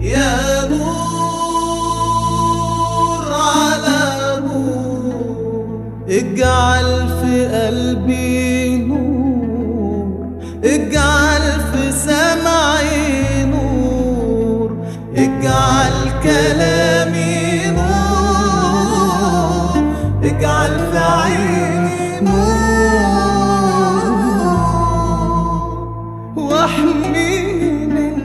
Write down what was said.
يا نور على نور اجعل في قلبي نور اجعل في سمعي نور اجعل كلامي نور اجعل في عيني نور واحميني من